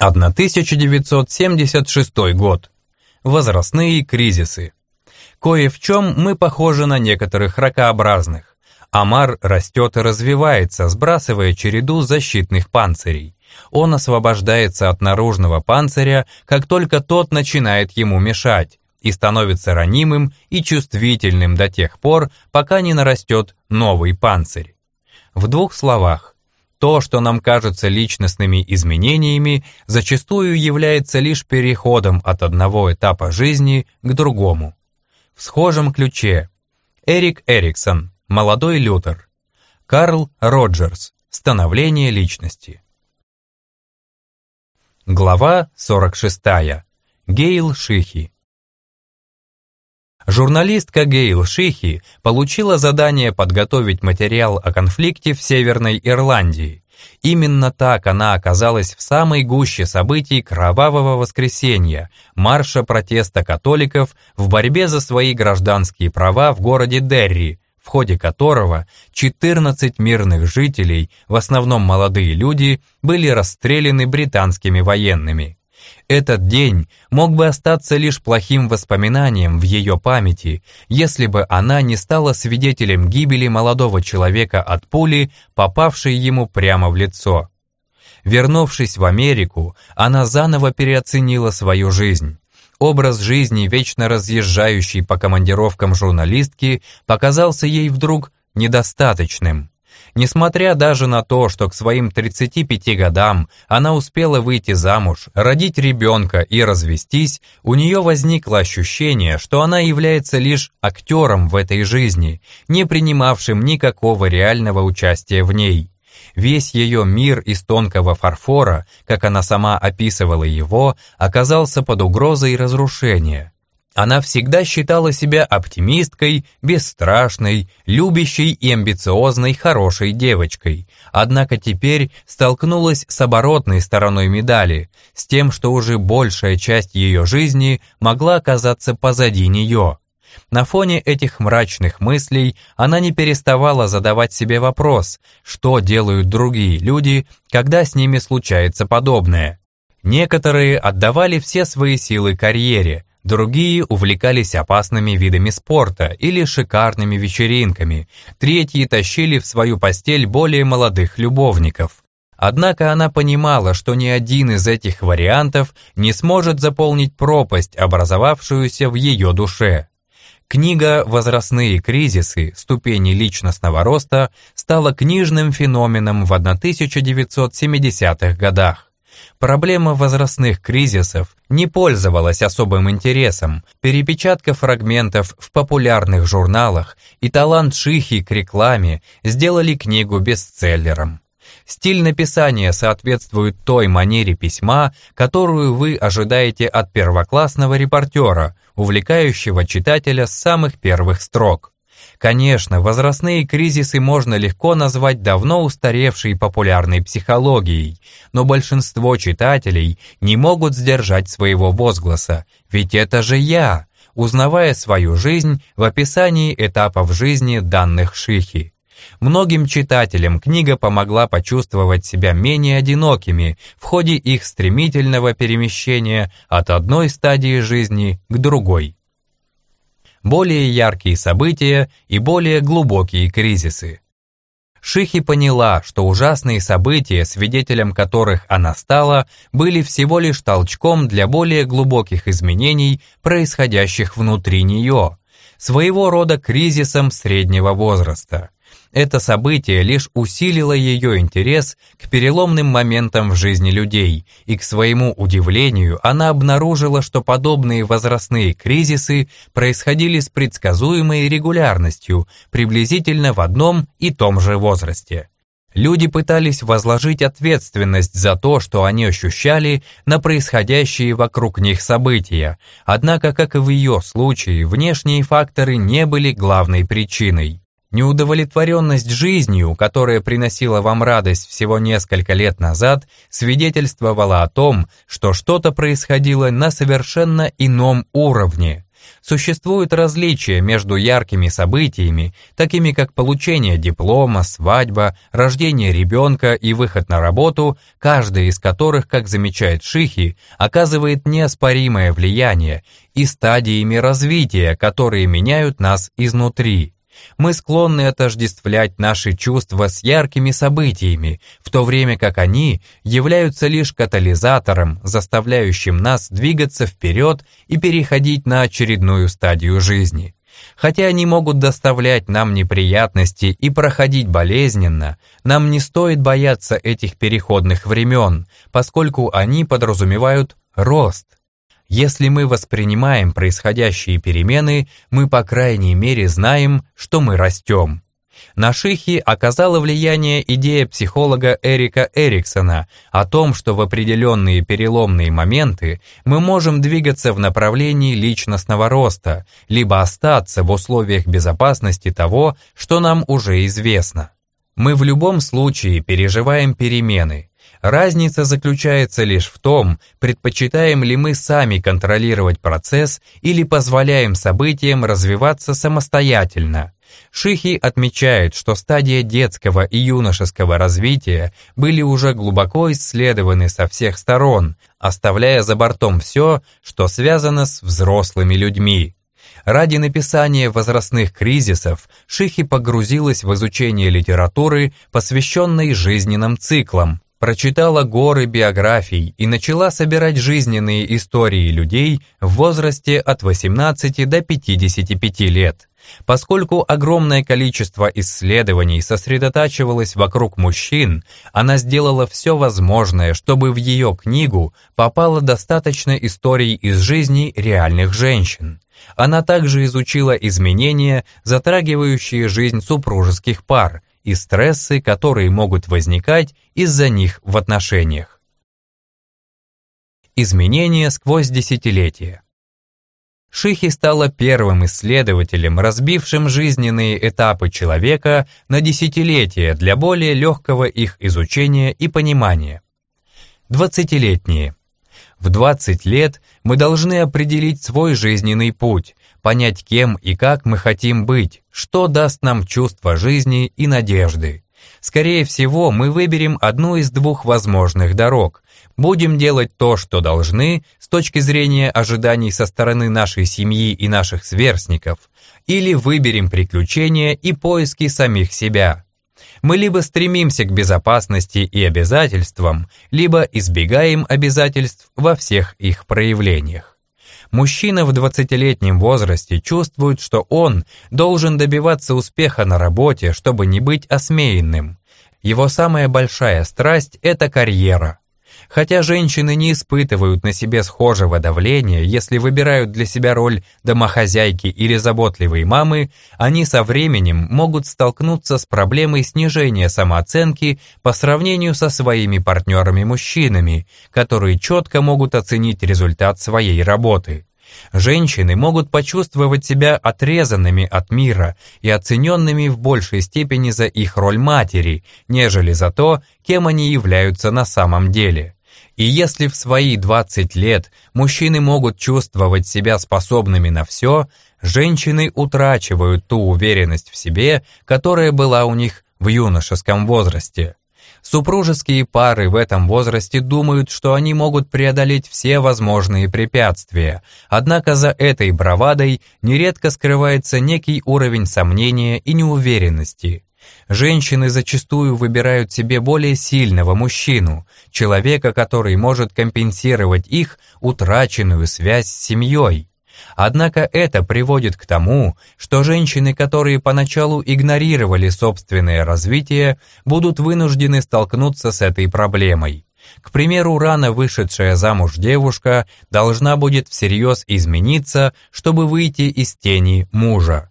1976 год. Возрастные кризисы. Кое в чем мы похожи на некоторых ракообразных. Амар растет и развивается, сбрасывая череду защитных панцирей. Он освобождается от наружного панциря, как только тот начинает ему мешать, и становится ранимым и чувствительным до тех пор, пока не нарастет новый панцирь. В двух словах, то, что нам кажется личностными изменениями, зачастую является лишь переходом от одного этапа жизни к другому. В схожем ключе Эрик Эриксон, молодой Лютер, Карл Роджерс, становление личности. Глава 46. Гейл Шихи. Журналистка Гейл Шихи получила задание подготовить материал о конфликте в Северной Ирландии. Именно так она оказалась в самой гуще событий Кровавого воскресенья, марша протеста католиков в борьбе за свои гражданские права в городе Дерри, в ходе которого 14 мирных жителей, в основном молодые люди, были расстреляны британскими военными. Этот день мог бы остаться лишь плохим воспоминанием в ее памяти, если бы она не стала свидетелем гибели молодого человека от пули, попавшей ему прямо в лицо. Вернувшись в Америку, она заново переоценила свою жизнь. Образ жизни вечно разъезжающей по командировкам журналистки показался ей вдруг недостаточным. Несмотря даже на то, что к своим 35 годам она успела выйти замуж, родить ребенка и развестись, у нее возникло ощущение, что она является лишь актером в этой жизни, не принимавшим никакого реального участия в ней. Весь ее мир из тонкого фарфора, как она сама описывала его, оказался под угрозой разрушения. Она всегда считала себя оптимисткой, бесстрашной, любящей и амбициозной хорошей девочкой, однако теперь столкнулась с оборотной стороной медали, с тем, что уже большая часть ее жизни могла оказаться позади нее. На фоне этих мрачных мыслей она не переставала задавать себе вопрос, что делают другие люди, когда с ними случается подобное. Некоторые отдавали все свои силы карьере, Другие увлекались опасными видами спорта или шикарными вечеринками, третьи тащили в свою постель более молодых любовников. Однако она понимала, что ни один из этих вариантов не сможет заполнить пропасть, образовавшуюся в ее душе. Книга «Возрастные кризисы. Ступени личностного роста» стала книжным феноменом в 1970-х годах. Проблема возрастных кризисов не пользовалась особым интересом. Перепечатка фрагментов в популярных журналах и талант Шихи к рекламе сделали книгу бестселлером. Стиль написания соответствует той манере письма, которую вы ожидаете от первоклассного репортера, увлекающего читателя с самых первых строк. Конечно, возрастные кризисы можно легко назвать давно устаревшей популярной психологией, но большинство читателей не могут сдержать своего возгласа «Ведь это же я!», узнавая свою жизнь в описании этапов жизни данных Шихи. Многим читателям книга помогла почувствовать себя менее одинокими в ходе их стремительного перемещения от одной стадии жизни к другой более яркие события и более глубокие кризисы. Шихи поняла, что ужасные события, свидетелем которых она стала, были всего лишь толчком для более глубоких изменений, происходящих внутри нее, своего рода кризисом среднего возраста. Это событие лишь усилило ее интерес к переломным моментам в жизни людей, и к своему удивлению она обнаружила, что подобные возрастные кризисы происходили с предсказуемой регулярностью, приблизительно в одном и том же возрасте. Люди пытались возложить ответственность за то, что они ощущали, на происходящие вокруг них события, однако, как и в ее случае, внешние факторы не были главной причиной. Неудовлетворенность жизнью, которая приносила вам радость всего несколько лет назад, свидетельствовала о том, что что-то происходило на совершенно ином уровне. Существуют различия между яркими событиями, такими как получение диплома, свадьба, рождение ребенка и выход на работу, каждая из которых, как замечает Шихи, оказывает неоспоримое влияние, и стадиями развития, которые меняют нас изнутри. Мы склонны отождествлять наши чувства с яркими событиями, в то время как они являются лишь катализатором, заставляющим нас двигаться вперед и переходить на очередную стадию жизни. Хотя они могут доставлять нам неприятности и проходить болезненно, нам не стоит бояться этих переходных времен, поскольку они подразумевают рост – если мы воспринимаем происходящие перемены, мы по крайней мере знаем, что мы растем. На Шихи оказала влияние идея психолога Эрика Эриксона о том, что в определенные переломные моменты мы можем двигаться в направлении личностного роста, либо остаться в условиях безопасности того, что нам уже известно. Мы в любом случае переживаем перемены, Разница заключается лишь в том, предпочитаем ли мы сами контролировать процесс или позволяем событиям развиваться самостоятельно. Шихи отмечает, что стадия детского и юношеского развития были уже глубоко исследованы со всех сторон, оставляя за бортом все, что связано с взрослыми людьми. Ради написания возрастных кризисов Шихи погрузилась в изучение литературы, посвященной жизненным циклам, прочитала горы биографий и начала собирать жизненные истории людей в возрасте от 18 до 55 лет. Поскольку огромное количество исследований сосредотачивалось вокруг мужчин, она сделала все возможное, чтобы в ее книгу попало достаточно историй из жизни реальных женщин. Она также изучила изменения, затрагивающие жизнь супружеских пар, и стрессы, которые могут возникать из-за них в отношениях. Изменения сквозь десятилетия. Шихи стала первым исследователем, разбившим жизненные этапы человека на десятилетия для более легкого их изучения и понимания. Двадцатилетние. В 20 лет мы должны определить свой жизненный путь, понять, кем и как мы хотим быть, что даст нам чувство жизни и надежды. Скорее всего, мы выберем одну из двух возможных дорог. Будем делать то, что должны, с точки зрения ожиданий со стороны нашей семьи и наших сверстников, или выберем приключения и поиски самих себя. Мы либо стремимся к безопасности и обязательствам, либо избегаем обязательств во всех их проявлениях. Мужчина в 20-летнем возрасте чувствует, что он должен добиваться успеха на работе, чтобы не быть осмеянным. Его самая большая страсть – это карьера. Хотя женщины не испытывают на себе схожего давления, если выбирают для себя роль домохозяйки или заботливой мамы, они со временем могут столкнуться с проблемой снижения самооценки по сравнению со своими партнерами-мужчинами, которые четко могут оценить результат своей работы. Женщины могут почувствовать себя отрезанными от мира и оцененными в большей степени за их роль матери, нежели за то, кем они являются на самом деле. И если в свои 20 лет мужчины могут чувствовать себя способными на все, женщины утрачивают ту уверенность в себе, которая была у них в юношеском возрасте. Супружеские пары в этом возрасте думают, что они могут преодолеть все возможные препятствия, однако за этой бравадой нередко скрывается некий уровень сомнения и неуверенности. Женщины зачастую выбирают себе более сильного мужчину, человека, который может компенсировать их утраченную связь с семьей. Однако это приводит к тому, что женщины, которые поначалу игнорировали собственное развитие, будут вынуждены столкнуться с этой проблемой. К примеру, рано вышедшая замуж девушка должна будет всерьез измениться, чтобы выйти из тени мужа.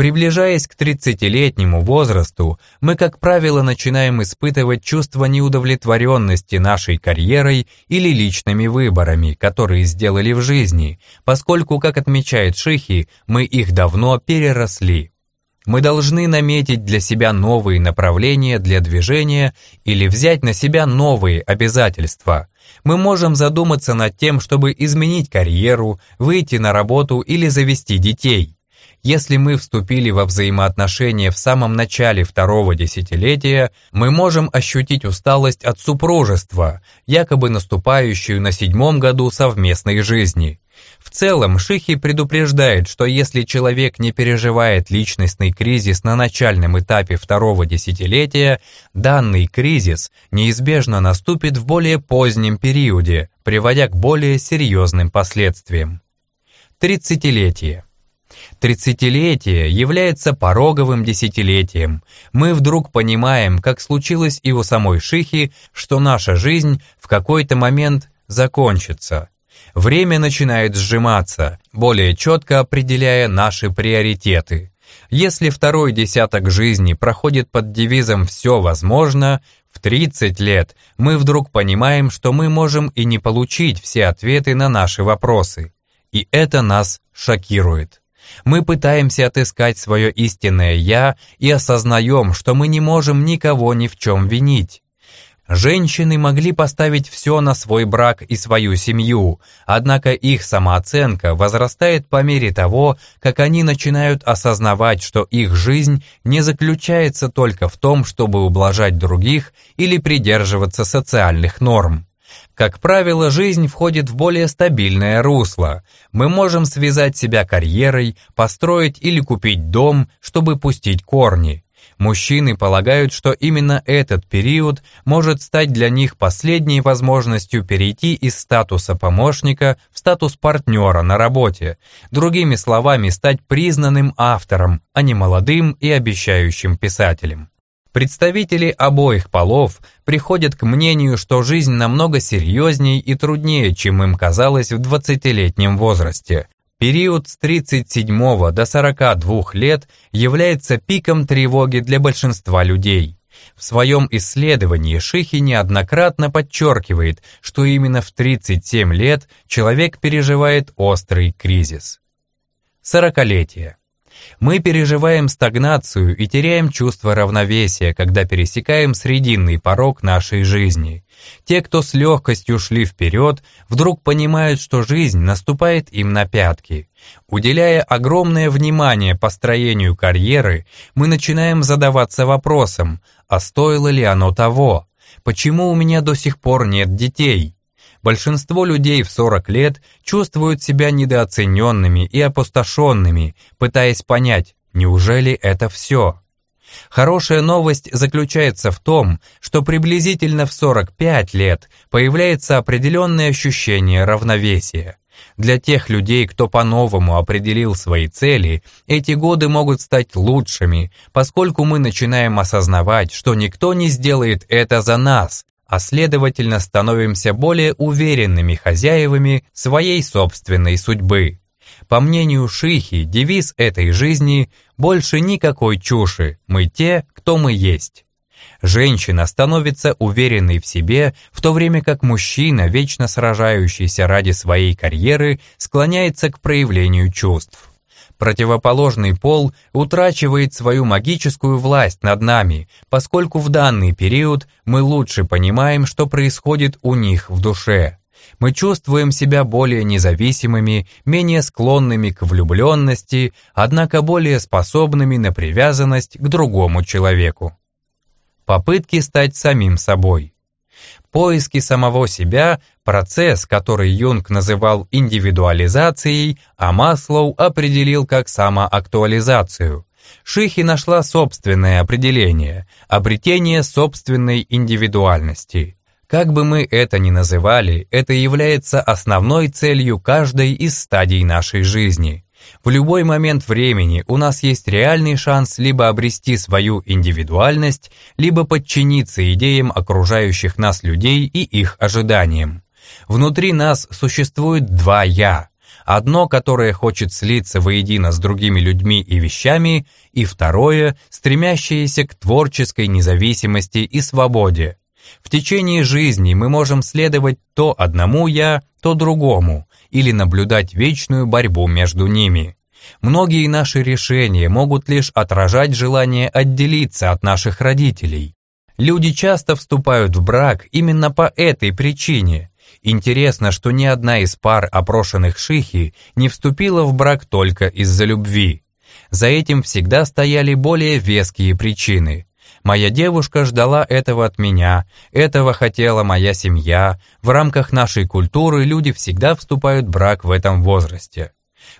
Приближаясь к 30-летнему возрасту, мы, как правило, начинаем испытывать чувство неудовлетворенности нашей карьерой или личными выборами, которые сделали в жизни, поскольку, как отмечает Шихи, мы их давно переросли. Мы должны наметить для себя новые направления для движения или взять на себя новые обязательства. Мы можем задуматься над тем, чтобы изменить карьеру, выйти на работу или завести детей. Если мы вступили во взаимоотношения в самом начале второго десятилетия, мы можем ощутить усталость от супружества, якобы наступающую на седьмом году совместной жизни. В целом, Шихи предупреждает, что если человек не переживает личностный кризис на начальном этапе второго десятилетия, данный кризис неизбежно наступит в более позднем периоде, приводя к более серьезным последствиям. Тридцатилетие. Тридцатилетие является пороговым десятилетием. Мы вдруг понимаем, как случилось и у самой Шихи, что наша жизнь в какой-то момент закончится. Время начинает сжиматься, более четко определяя наши приоритеты. Если второй десяток жизни проходит под девизом «все возможно», в 30 лет мы вдруг понимаем, что мы можем и не получить все ответы на наши вопросы. И это нас шокирует. Мы пытаемся отыскать свое истинное «я» и осознаем, что мы не можем никого ни в чем винить. Женщины могли поставить все на свой брак и свою семью, однако их самооценка возрастает по мере того, как они начинают осознавать, что их жизнь не заключается только в том, чтобы ублажать других или придерживаться социальных норм. Как правило, жизнь входит в более стабильное русло. Мы можем связать себя карьерой, построить или купить дом, чтобы пустить корни. Мужчины полагают, что именно этот период может стать для них последней возможностью перейти из статуса помощника в статус партнера на работе, другими словами, стать признанным автором, а не молодым и обещающим писателем. Представители обоих полов приходят к мнению, что жизнь намного серьезнее и труднее, чем им казалось в 20-летнем возрасте. Период с 37 до 42 лет является пиком тревоги для большинства людей. В своем исследовании Шихи неоднократно подчеркивает, что именно в 37 лет человек переживает острый кризис. Сорокалетие. Мы переживаем стагнацию и теряем чувство равновесия, когда пересекаем срединный порог нашей жизни. Те, кто с легкостью шли вперед, вдруг понимают, что жизнь наступает им на пятки. Уделяя огромное внимание построению карьеры, мы начинаем задаваться вопросом, а стоило ли оно того? Почему у меня до сих пор нет детей? Большинство людей в 40 лет чувствуют себя недооцененными и опустошенными, пытаясь понять, неужели это все? Хорошая новость заключается в том, что приблизительно в 45 лет появляется определенное ощущение равновесия. Для тех людей, кто по-новому определил свои цели, эти годы могут стать лучшими, поскольку мы начинаем осознавать, что никто не сделает это за нас, а следовательно становимся более уверенными хозяевами своей собственной судьбы. По мнению Шихи, девиз этой жизни «больше никакой чуши, мы те, кто мы есть». Женщина становится уверенной в себе, в то время как мужчина, вечно сражающийся ради своей карьеры, склоняется к проявлению чувств. Противоположный пол утрачивает свою магическую власть над нами, поскольку в данный период мы лучше понимаем, что происходит у них в душе. Мы чувствуем себя более независимыми, менее склонными к влюбленности, однако более способными на привязанность к другому человеку. Попытки стать самим собой. Поиски самого себя – процесс, который Юнг называл индивидуализацией, а Маслоу определил как самоактуализацию. Шихи нашла собственное определение – обретение собственной индивидуальности. Как бы мы это ни называли, это является основной целью каждой из стадий нашей жизни – в любой момент времени у нас есть реальный шанс либо обрести свою индивидуальность, либо подчиниться идеям окружающих нас людей и их ожиданиям. Внутри нас существует два «я», Одно, которое хочет слиться воедино с другими людьми и вещами, и второе, стремящееся к творческой независимости и свободе. В течение жизни мы можем следовать то одному «я», то другому, или наблюдать вечную борьбу между ними. Многие наши решения могут лишь отражать желание отделиться от наших родителей. Люди часто вступают в брак именно по этой причине. Интересно, что ни одна из пар опрошенных шихи не вступила в брак только из-за любви. За этим всегда стояли более веские причины. Моя девушка ждала этого от меня, этого хотела моя семья. В рамках нашей культуры люди всегда вступают в брак в этом возрасте.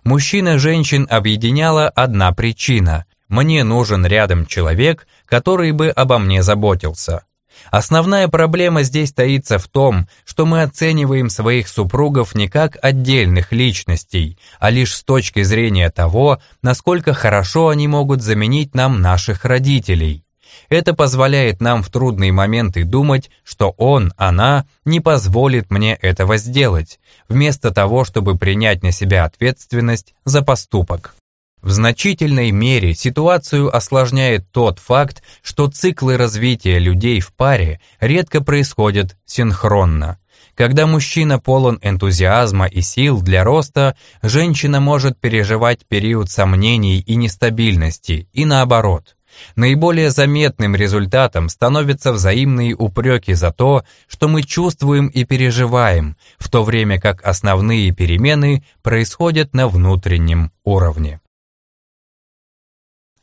Мужчин и женщин объединяла одна причина. Мне нужен рядом человек, который бы обо мне заботился. Основная проблема здесь таится в том, что мы оцениваем своих супругов не как отдельных личностей, а лишь с точки зрения того, насколько хорошо они могут заменить нам наших родителей. Это позволяет нам в трудные моменты думать, что он, она не позволит мне этого сделать, вместо того, чтобы принять на себя ответственность за поступок. В значительной мере ситуацию осложняет тот факт, что циклы развития людей в паре редко происходят синхронно. Когда мужчина полон энтузиазма и сил для роста, женщина может переживать период сомнений и нестабильности, и наоборот. Наиболее заметным результатом становятся взаимные упреки за то, что мы чувствуем и переживаем, в то время как основные перемены происходят на внутреннем уровне.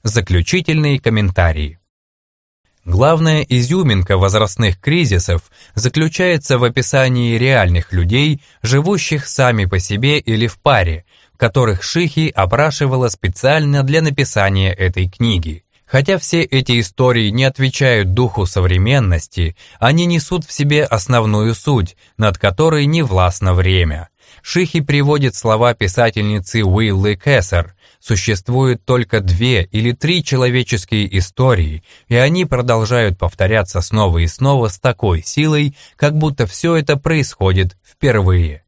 Заключительные комментарии. Главная изюминка возрастных кризисов заключается в описании реальных людей, живущих сами по себе или в паре, которых Шихи опрашивала специально для написания этой книги. Хотя все эти истории не отвечают духу современности, они несут в себе основную суть, над которой не властно время. Шихи приводит слова писательницы Уиллы Кессер. Существует только две или три человеческие истории, и они продолжают повторяться снова и снова с такой силой, как будто все это происходит впервые.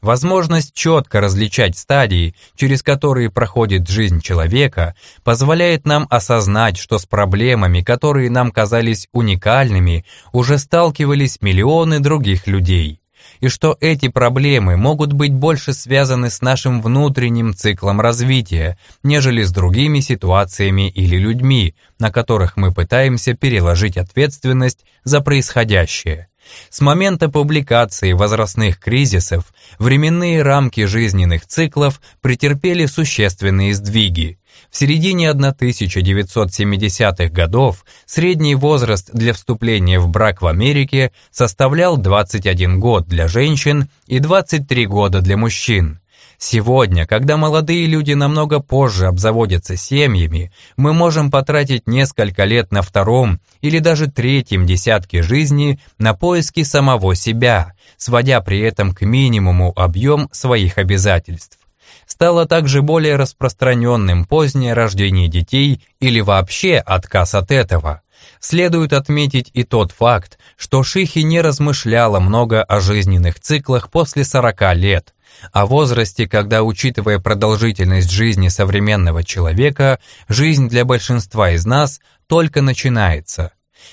Возможность четко различать стадии, через которые проходит жизнь человека, позволяет нам осознать, что с проблемами, которые нам казались уникальными, уже сталкивались миллионы других людей и что эти проблемы могут быть больше связаны с нашим внутренним циклом развития, нежели с другими ситуациями или людьми, на которых мы пытаемся переложить ответственность за происходящее. С момента публикации возрастных кризисов временные рамки жизненных циклов претерпели существенные сдвиги. В середине 1970-х годов средний возраст для вступления в брак в Америке составлял 21 год для женщин и 23 года для мужчин. Сегодня, когда молодые люди намного позже обзаводятся семьями, мы можем потратить несколько лет на втором или даже третьем десятке жизни на поиски самого себя, сводя при этом к минимуму объем своих обязательств. Стало также более распространенным позднее рождение детей или вообще отказ от этого. Следует отметить и тот факт, что Шихи не размышляла много о жизненных циклах после 40 лет, о возрасте, когда, учитывая продолжительность жизни современного человека, жизнь для большинства из нас только начинается.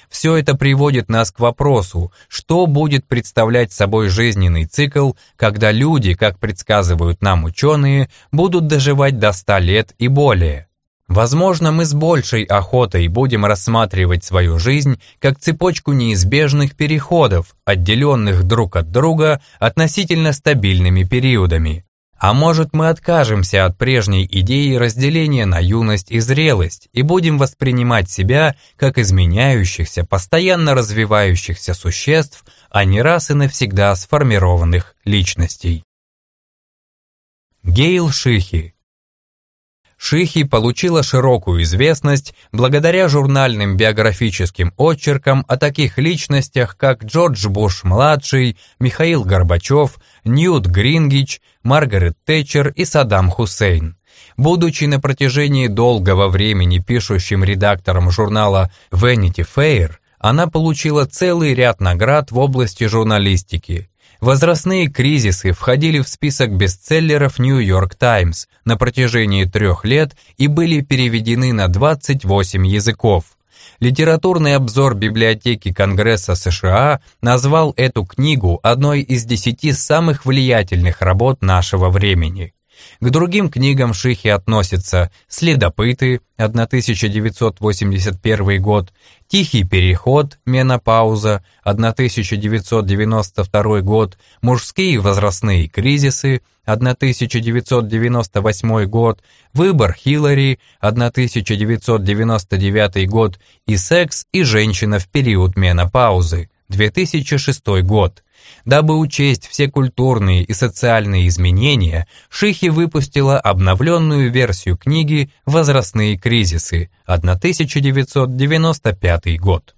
Все это приводит нас к вопросу, что будет представлять собой жизненный цикл, когда люди, как предсказывают нам ученые, будут доживать до 100 лет и более. Возможно, мы с большей охотой будем рассматривать свою жизнь как цепочку неизбежных переходов, отделенных друг от друга относительно стабильными периодами. А может, мы откажемся от прежней идеи разделения на юность и зрелость и будем воспринимать себя как изменяющихся, постоянно развивающихся существ, а не раз и навсегда сформированных личностей. Гейл Шихи Шихи получила широкую известность благодаря журнальным биографическим очеркам о таких личностях, как Джордж Буш-младший, Михаил Горбачев, Ньют Грингич, Маргарет Тэтчер и Саддам Хусейн. Будучи на протяжении долгого времени пишущим редактором журнала Vanity Fair, она получила целый ряд наград в области журналистики. Возрастные кризисы входили в список бестселлеров New York Times на протяжении трех лет и были переведены на 28 языков. Литературный обзор библиотеки Конгресса США назвал эту книгу одной из десяти самых влиятельных работ нашего времени. К другим книгам Шихи относятся «Следопыты» 1981 год, «Тихий переход. Менопауза» 1992 год, «Мужские возрастные кризисы» 1998 год, «Выбор Хиллари» 1999 год и «Секс и женщина в период менопаузы» 2006 год. Дабы учесть все культурные и социальные изменения, Шихи выпустила обновленную версию книги «Возрастные кризисы» 1995 год.